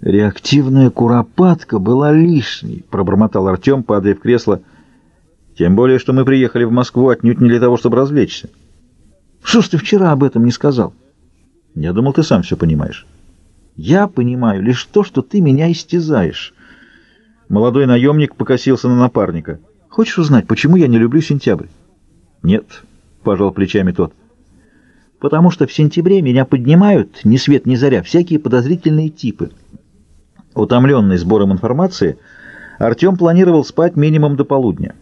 Реактивная куропатка была лишней, пробормотал Артем, падая в кресло. Тем более, что мы приехали в Москву отнюдь не для того, чтобы развлечься. Что ж ты вчера об этом не сказал? Я думал, ты сам все понимаешь. Я понимаю лишь то, что ты меня истязаешь. Молодой наемник покосился на напарника. Хочешь узнать, почему я не люблю сентябрь? Нет, пожал плечами тот. Потому что в сентябре меня поднимают, ни свет ни заря, всякие подозрительные типы. Утомленный сбором информации, Артем планировал спать минимум до полудня.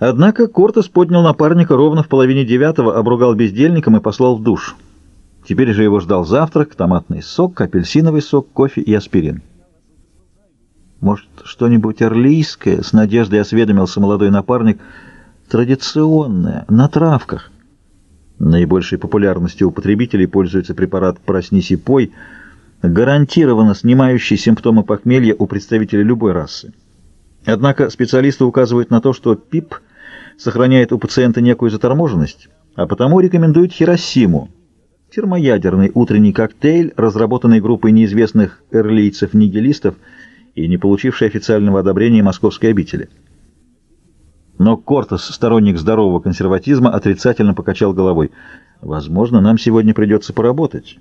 Однако Кортес поднял напарника ровно в половине девятого, обругал бездельником и послал в душ. Теперь же его ждал завтрак, томатный сок, апельсиновый сок, кофе и аспирин. «Может, что-нибудь орлийское?» — с надеждой осведомился молодой напарник. «Традиционное, на травках». Наибольшей популярностью у потребителей пользуется препарат «Проснись и пой», гарантированно снимающий симптомы похмелья у представителей любой расы. Однако специалисты указывают на то, что ПИП сохраняет у пациента некую заторможенность, а потому рекомендуют Хиросиму, термоядерный утренний коктейль, разработанный группой неизвестных эрлийцев-нигилистов и не получивший официального одобрения московской обители. Но Кортес, сторонник здорового консерватизма, отрицательно покачал головой. «Возможно, нам сегодня придется поработать».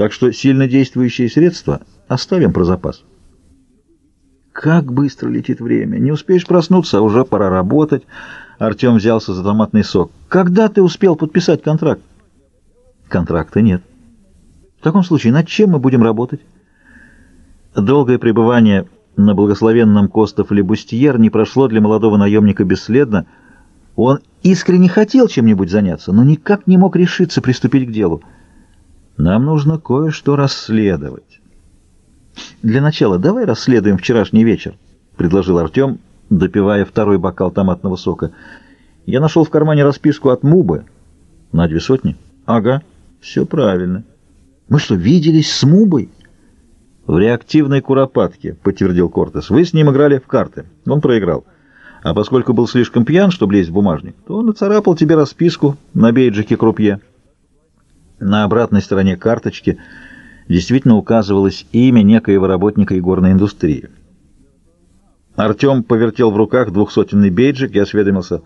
Так что сильно действующие средства оставим про запас. Как быстро летит время. Не успеешь проснуться, а уже пора работать. Артем взялся за томатный сок. Когда ты успел подписать контракт? Контракта нет. В таком случае, над чем мы будем работать? Долгое пребывание на благословенном Костов Лебустьер не прошло для молодого наемника бесследно. Он искренне хотел чем-нибудь заняться, но никак не мог решиться приступить к делу. Нам нужно кое-что расследовать. Для начала давай расследуем вчерашний вечер, предложил Артем, допивая второй бокал томатного сока. Я нашел в кармане расписку от Мубы. На две сотни? Ага, все правильно. Мы что, виделись с Мубой? В реактивной куропатке, подтвердил Кортес. Вы с ним играли в карты. Он проиграл. А поскольку был слишком пьян, чтобы лезть в бумажник, то он нацарапал тебе расписку на бейджике крупье. На обратной стороне карточки действительно указывалось имя некоего работника игорной индустрии. Артем повертел в руках двухсотенный бейджик и осведомился.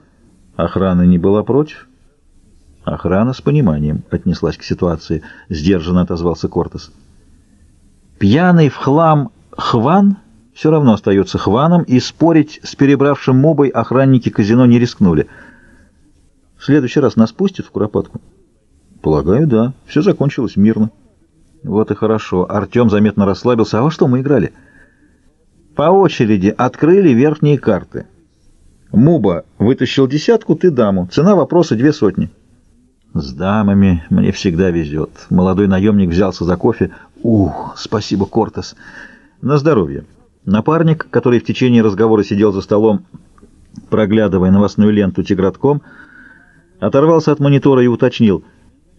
Охрана не была против? Охрана с пониманием отнеслась к ситуации. Сдержанно отозвался Кортес. Пьяный в хлам Хван все равно остается Хваном, и спорить с перебравшим мобой охранники казино не рискнули. В следующий раз нас пустят в Куропатку? Полагаю, да. Все закончилось мирно. Вот и хорошо. Артем заметно расслабился. А во что мы играли? По очереди открыли верхние карты. Муба вытащил десятку, ты даму. Цена вопроса две сотни. С дамами мне всегда везет. Молодой наемник взялся за кофе. Ух, спасибо, Кортес. На здоровье. Напарник, который в течение разговора сидел за столом, проглядывая новостную ленту тигратком, оторвался от монитора и уточнил —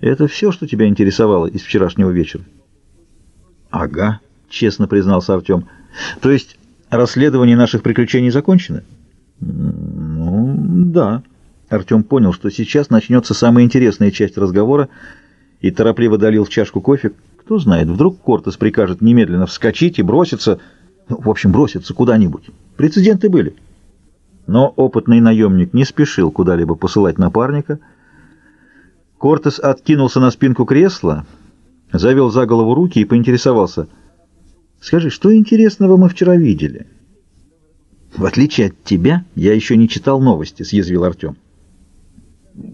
это все, что тебя интересовало из вчерашнего вечера? Ага, честно признался Артем. То есть расследование наших приключений закончено? Ну, да. Артем понял, что сейчас начнется самая интересная часть разговора и торопливо долил в чашку кофе. Кто знает, вдруг Кортес прикажет немедленно вскочить и броситься, ну, в общем, броситься куда-нибудь. Прецеденты были. Но опытный наемник не спешил куда-либо посылать напарника, Кортес откинулся на спинку кресла, завел за голову руки и поинтересовался. «Скажи, что интересного мы вчера видели?» «В отличие от тебя, я еще не читал новости», — съязвил Артем.